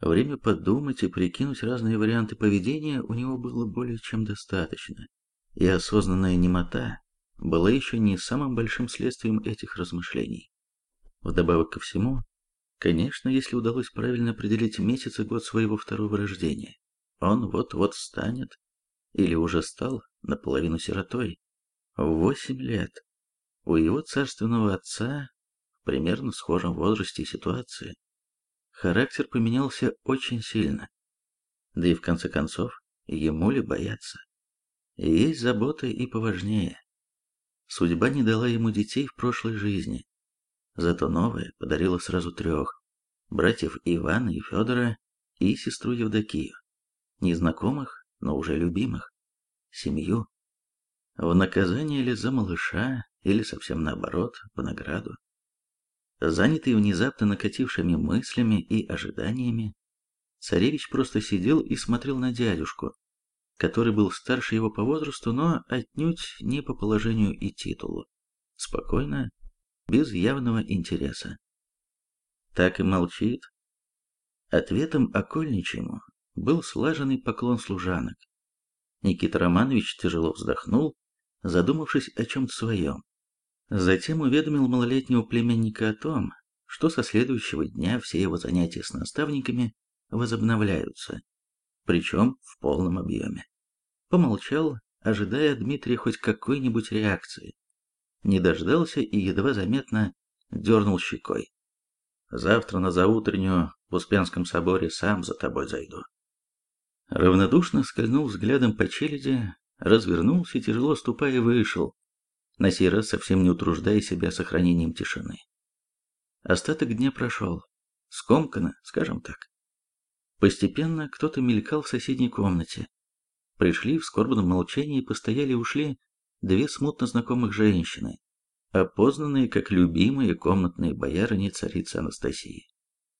Время подумать и прикинуть разные варианты поведения у него было более чем достаточно, и осознанная немота была еще не самым большим следствием этих размышлений. Вдобавок ко всему, конечно, если удалось правильно определить месяц и год своего второго рождения, он вот-вот станет, или уже стал, наполовину сиротой, в восемь лет. У его царственного отца, в примерно схожем возрасте и ситуации, характер поменялся очень сильно. Да и в конце концов, ему ли бояться? Есть заботы и поважнее. Судьба не дала ему детей в прошлой жизни, зато новая подарила сразу трех, братьев Ивана и Федора и сестру Евдокию, незнакомых, но уже любимых, семью. В наказание ли за малыша, или совсем наоборот, в награду. Занятый внезапно накатившими мыслями и ожиданиями, царевич просто сидел и смотрел на дядюшку, который был старше его по возрасту, но отнюдь не по положению и титулу. Спокойно, без явного интереса. Так и молчит. Ответом окольничьему был слаженный поклон служанок. Никита Романович тяжело вздохнул, задумавшись о чем-то своем. Затем уведомил малолетнего племянника о том, что со следующего дня все его занятия с наставниками возобновляются, причем в полном объеме. Помолчал, ожидая Дмитрия хоть какой-нибудь реакции. Не дождался и едва заметно дернул щекой. Завтра на заутреннюю в Успенском соборе сам за тобой зайду. Равнодушно скользнул взглядом по челяди, развернулся тяжело ступая, вышел, на сей раз совсем не утруждая себя сохранением тишины. Остаток дня прошел. Скомканно, скажем так. Постепенно кто-то мелькал в соседней комнате. Пришли в скорбном молчании, постояли и ушли две смутно знакомых женщины, опознанные как любимые комнатные боярыни царицы Анастасии.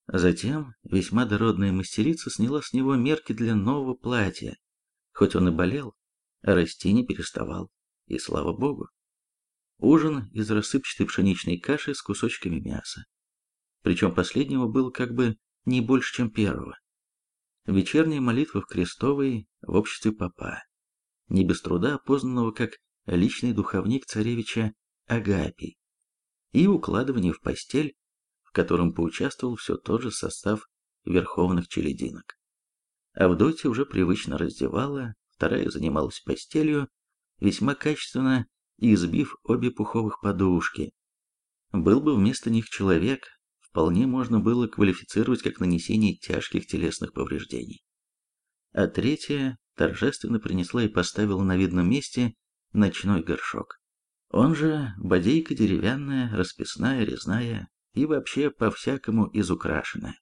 Затем весьма дородная мастерица сняла с него мерки для нового платья. Хоть он и болел, а расти не переставал, и слава богу. Ужин из рассыпчатой пшеничной каши с кусочками мяса. Причем последнего было как бы не больше, чем первого. Вечерняя молитва в крестовой в обществе папа, не без труда опознанного как личный духовник царевича Агапий, и укладывание в постель, в котором поучаствовал все тот же состав верховных челединок. Авдотья уже привычно раздевала, вторая занималась постелью, весьма качественно избив обе пуховых подушки. Был бы вместо них человек, вполне можно было квалифицировать как нанесение тяжких телесных повреждений. А третья торжественно принесла и поставила на видном месте ночной горшок. Он же бодейка деревянная, расписная, резная и вообще по-всякому изукрашенная.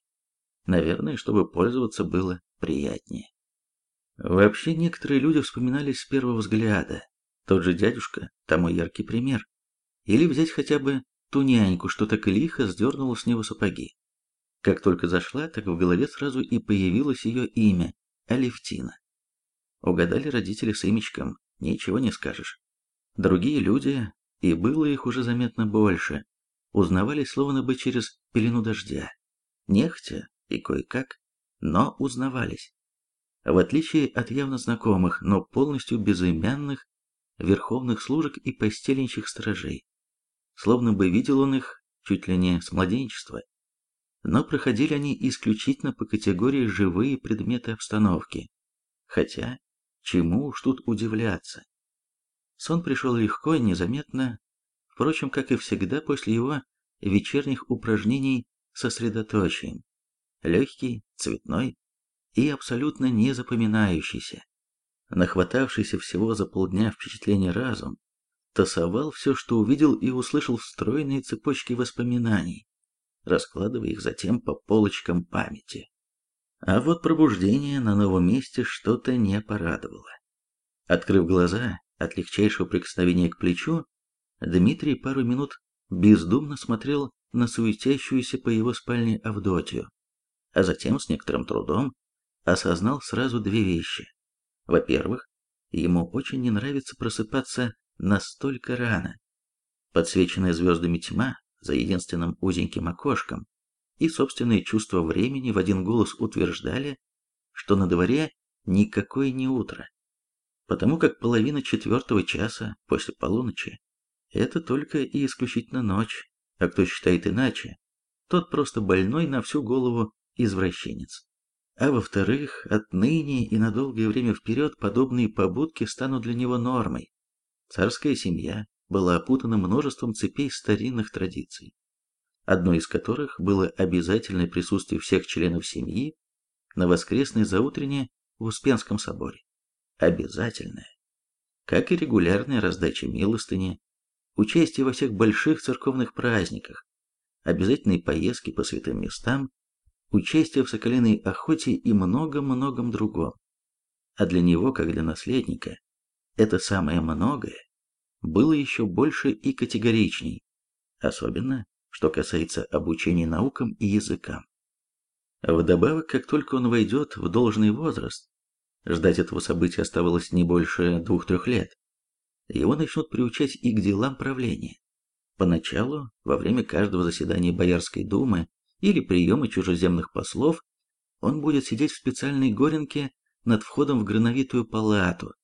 Наверное, чтобы пользоваться было приятнее. Вообще некоторые люди вспоминались с первого взгляда, тот же дядюшка тому яркий пример. Или взять хотя бы ту няньку, что так лихо сдернула с него сапоги. Как только зашла, так в голове сразу и появилось ее имя – Алевтина. Угадали родители с имечком, ничего не скажешь. Другие люди, и было их уже заметно больше, узнавали словно бы через пелену дождя. Нехтя и кое-как, но узнавались. В отличие от явно знакомых, но полностью безымянных верховных служек и постельничьих сторожей. Словно бы видел он их чуть ли не с младенчества. Но проходили они исключительно по категории живые предметы обстановки. Хотя, чему уж тут удивляться. Сон пришел легко и незаметно, впрочем, как и всегда после его вечерних упражнений сосредоточием. Легкий, цветной и абсолютно незапоминающийся нахватавшийся всего за полдня впечатлений разум, тасовал все, что увидел и услышал в стройные цепочки воспоминаний, раскладывая их затем по полочкам памяти. А вот пробуждение на новом месте что-то не порадовало. Открыв глаза от легчайшего прикосновения к плечу, Дмитрий пару минут бездумно смотрел на суетящуюся по его спальне Авдотью, а затем с некоторым трудом осознал сразу две вещи. Во-первых, ему очень не нравится просыпаться настолько рано. Подсвеченная звездами тьма за единственным узеньким окошком и собственное чувство времени в один голос утверждали, что на дворе никакое не утро, потому как половина четвертого часа после полуночи – это только и исключительно ночь, а кто считает иначе, тот просто больной на всю голову извращенец. А во-вторых, отныне и на долгое время вперед подобные побудки станут для него нормой. Царская семья была опутана множеством цепей старинных традиций, одной из которых было обязательное присутствие всех членов семьи на воскресной заутрене в Успенском соборе. Обязательное. Как и регулярная раздача милостыни, участие во всех больших церковных праздниках, обязательные поездки по святым местам, участие в соколиной охоте и многом-многом другом. А для него, как для наследника, это самое многое было еще больше и категоричней, особенно что касается обучения наукам и языкам. Вдобавок, как только он войдет в должный возраст, ждать этого события оставалось не больше двух-трех лет, его начнут приучать и к делам правления. Поначалу, во время каждого заседания Боярской думы или приема чужеземных послов, он будет сидеть в специальной горенке над входом в грановитую палату,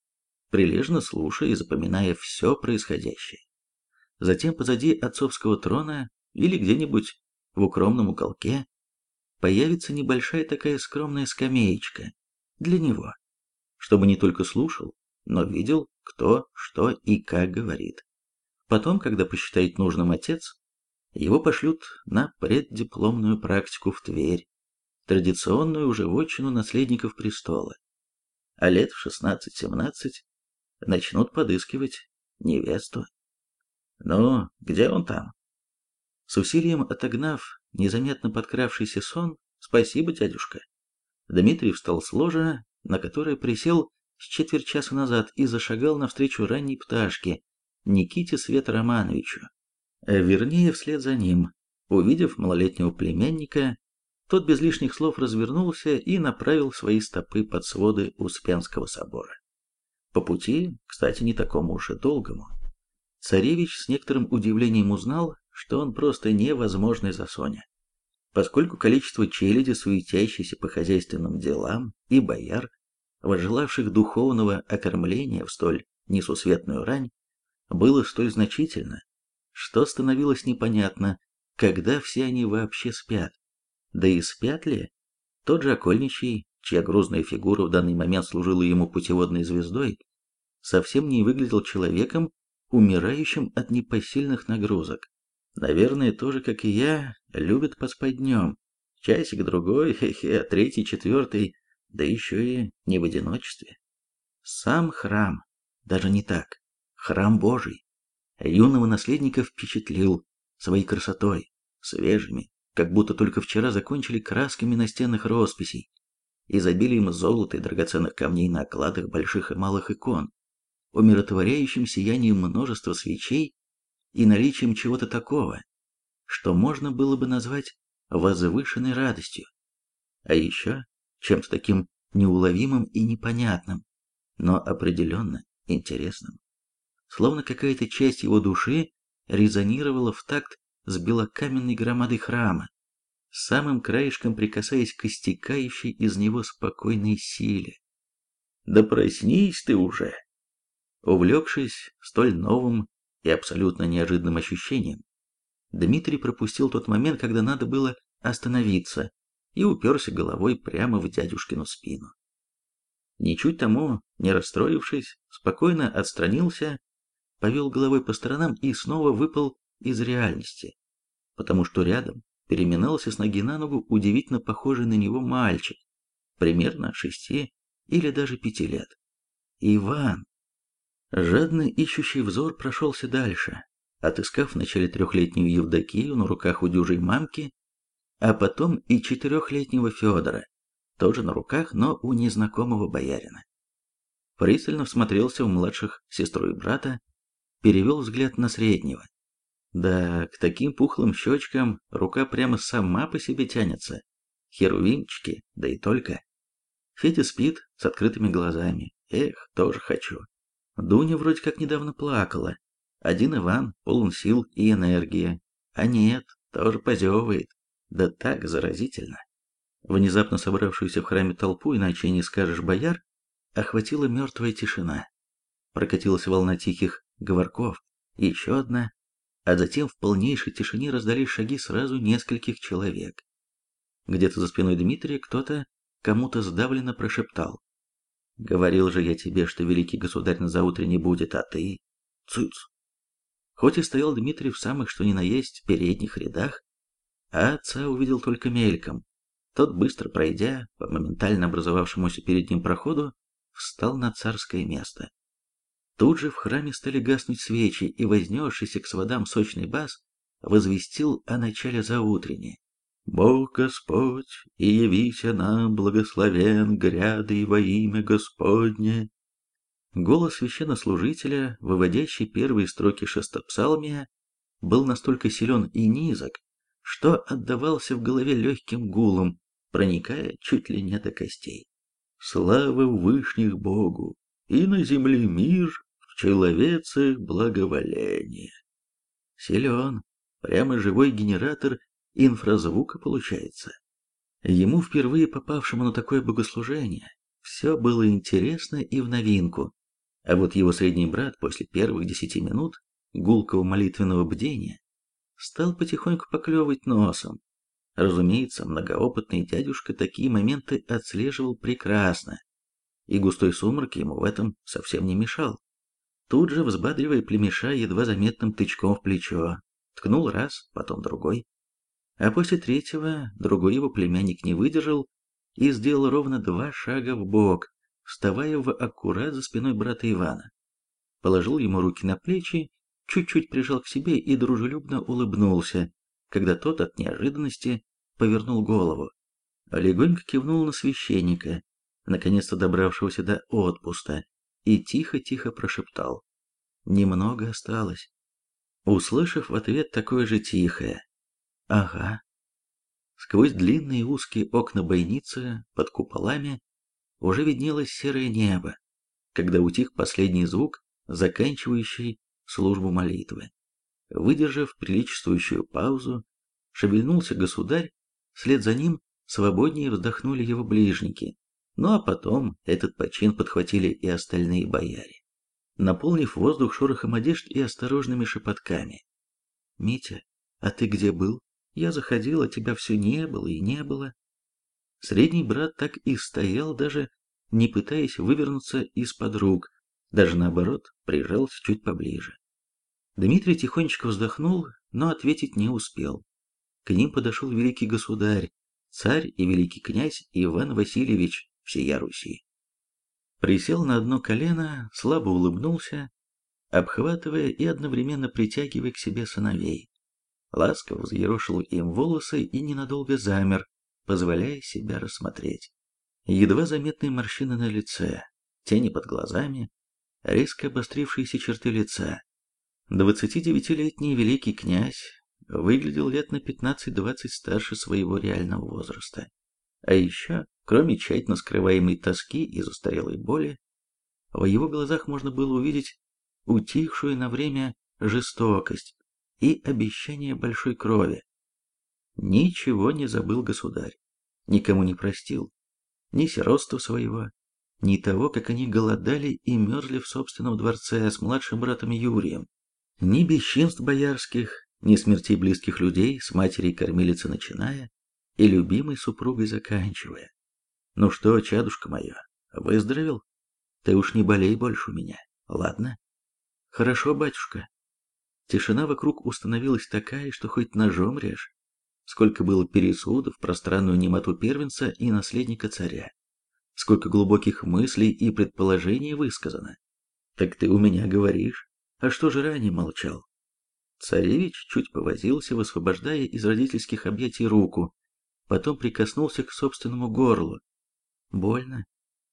прилежно слушая и запоминая все происходящее. Затем позади отцовского трона или где-нибудь в укромном уголке появится небольшая такая скромная скамеечка для него, чтобы не только слушал, но видел, кто, что и как говорит. Потом, когда посчитает нужным отец, его пошлют на преддипломную практику в Тверь, традиционную уже вотчину наследников престола. А лет в 16-17 начнут подыскивать невесту. Ну, где он там? С усилием отогнав незаметно подкравшийся сон, спасибо, дядюшка. Дмитрий встал с ложа, на которое присел с четверть часа назад и зашагал навстречу ранней пташке, Никите Свет Романовичу. Вернее, вслед за ним. Увидев малолетнего племянника, тот без лишних слов развернулся и направил свои стопы под своды Успенского собора. По пути, кстати, не такому уж и долгому, царевич с некоторым удивлением узнал, что он просто невозможный за Соня. Поскольку количество челяди, суетящейся по хозяйственным делам, и бояр, возжелавших духовного окормления в столь несусветную рань, было столь значительно, что становилось непонятно, когда все они вообще спят. Да и спят ли? Тот же окольничий, чья грузная фигура в данный момент служила ему путеводной звездой, совсем не выглядел человеком, умирающим от непосильных нагрузок. Наверное, тоже, как и я, любит поспать днем. Часик-другой, хе-хе, третий, четвертый, да еще и не в одиночестве. Сам храм, даже не так, храм Божий, юного наследника впечатлил своей красотой, свежими, как будто только вчера закончили красками настенных росписей, изобилием золота и драгоценных камней на окладах больших и малых икон, умиротворяющим сиянием множества свечей и наличием чего-то такого, что можно было бы назвать возвышенной радостью, а еще чем-то таким неуловимым и непонятным, но определенно интересным. Словно какая-то часть его души резонировала в такт с белокаменной громадой храма, самым краешком прикасаясь к истекающей из него спокойной силе. «Да проснись ты уже!» Увлекшись столь новым и абсолютно неожиданным ощущением. Дмитрий пропустил тот момент, когда надо было остановиться, и уперся головой прямо в дядюшкину спину. Ничуть тому, не расстроившись, спокойно отстранился, повел головой по сторонам и снова выпал из реальности, потому что рядом переминался с ноги на ногу удивительно похожий на него мальчик, примерно шести или даже пяти лет. Иван, Жадно ищущий взор прошелся дальше, отыскав вначале трехлетнюю Евдокию на руках у дюжей мамки, а потом и четырехлетнего Федора, тоже на руках, но у незнакомого боярина. Пристально всмотрелся в младших сестру и брата, перевел взгляд на среднего. Да, к таким пухлым щечкам рука прямо сама по себе тянется. Херувимчики, да и только. Федя спит с открытыми глазами. Эх, тоже хочу. Дуня вроде как недавно плакала. Один Иван полон сил и энергии. А нет, тоже позевывает. да так заразительно. Внезапно собравшуюся в храме толпу, иначе не скажешь бояр, охватила мертвая тишина. Прокатилась волна тихих говорков, еще одна, а затем в полнейшей тишине раздались шаги сразу нескольких человек. Где-то за спиной Дмитрия кто-то кому-то сдавленно прошептал. «Говорил же я тебе, что великий государь на заутре не будет, а ты...» «Цыц!» Хоть и стоял Дмитрий в самых что ни на есть передних рядах, а отца увидел только мельком. Тот, быстро пройдя по моментально образовавшемуся перед ним проходу, встал на царское место. Тут же в храме стали гаснуть свечи, и вознесшийся к сводам сочный бас возвестил о начале заутренне. «Бог Господь, и явися нам благословен гряды во имя Господне». Голос священнослужителя, выводящий первые строки шестопсалмия, был настолько силен и низок, что отдавался в голове легким гулом, проникая чуть ли не до костей. Слава Вышних Богу, и на земле мир, в человеце благоволение. Силен, прямо живой генератор инфразвука получается. Ему, впервые попавшему на такое богослужение, все было интересно и в новинку. А вот его средний брат после первых десяти минут гулкого молитвенного бдения стал потихоньку поклевывать носом. Разумеется, многоопытный дядюшка такие моменты отслеживал прекрасно, и густой сумрак ему в этом совсем не мешал. Тут же, взбадривая племеша едва заметным тычком в плечо, ткнул раз, потом другой. А после третьего другой его племянник не выдержал и сделал ровно два шага в бок, вставая в аккурат за спиной брата Ивана. Положил ему руки на плечи чуть-чуть прижал к себе и дружелюбно улыбнулся, когда тот от неожиданности повернул голову. Легонько кивнул на священника, наконец-то добравшегося до отпуста, и тихо-тихо прошептал. «Немного осталось». Услышав в ответ такое же тихое «Ага». Сквозь длинные узкие окна бойницы под куполами уже виднелось серое небо, когда утих последний звук, заканчивающий службу молитвы. Выдержав приличествующую паузу, шевельнулся государь, вслед за ним свободнее вздохнули его ближники, ну а потом этот почин подхватили и остальные бояре, наполнив воздух шорохом одежд и осторожными шепотками. «Митя, а ты где был? Я заходила, тебя все не было и не было». Средний брат так и стоял, даже не пытаясь вывернуться из-под рук, даже наоборот, прижался чуть поближе. Дмитрий тихонечко вздохнул, но ответить не успел. К ним подошел великий государь, царь и великий князь Иван Васильевич всея Руси. Присел на одно колено, слабо улыбнулся, обхватывая и одновременно притягивая к себе сыновей. Ласково взъерошил им волосы и ненадолго замер, позволяя себя рассмотреть. Едва заметные морщины на лице, тени под глазами, резко обострившиеся черты лица. 29-летний великий князь выглядел лет на 15-20 старше своего реального возраста. А еще, кроме тщательно скрываемой тоски и застарелой боли, в его глазах можно было увидеть утихшую на время жестокость и обещание большой крови. Ничего не забыл государь, никому не простил, ни сиротства своего, ни того, как они голодали и мерзли в собственном дворце с младшим братом Юрием, ни бесчинств боярских, ни смертей близких людей, с матерей кормилицы начиная и любимой супругой заканчивая. Ну что, чадушка моя, выздоровел? Ты уж не болей больше у меня, ладно? Хорошо, батюшка. Тишина вокруг установилась такая, что хоть ножом режь. Сколько было пересудов, пространную немоту первенца и наследника царя сколько глубоких мыслей и предположений высказано. Так ты у меня говоришь, а что же ранее молчал? Царевич чуть повозился, высвобождая из родительских объятий руку, потом прикоснулся к собственному горлу. Больно.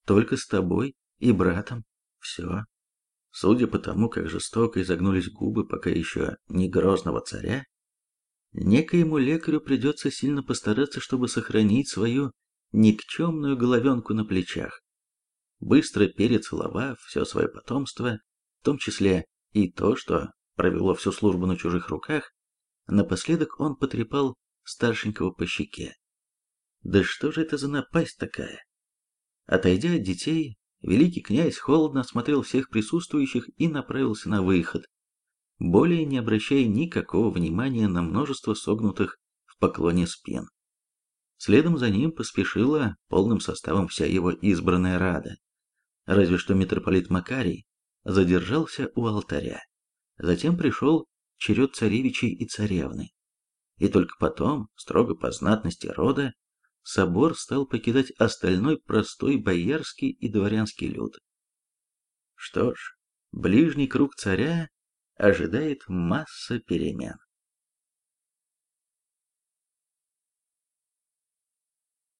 Только с тобой и братом. Все. Судя по тому, как жестоко изогнулись губы пока еще не грозного царя, некоему лекарю придется сильно постараться, чтобы сохранить свою никчемную головенку на плечах. Быстро перецеловав все свое потомство, в том числе и то, что провело всю службу на чужих руках, напоследок он потрепал старшенького по щеке. Да что же это за напасть такая? Отойдя от детей, великий князь холодно осмотрел всех присутствующих и направился на выход, более не обращая никакого внимания на множество согнутых в поклоне спин. Следом за ним поспешила полным составом вся его избранная рада. Разве что митрополит Макарий задержался у алтаря. Затем пришел черед царевичей и царевны. И только потом, строго по знатности рода, собор стал покидать остальной простой боярский и дворянский люд. Что ж, ближний круг царя ожидает масса перемен.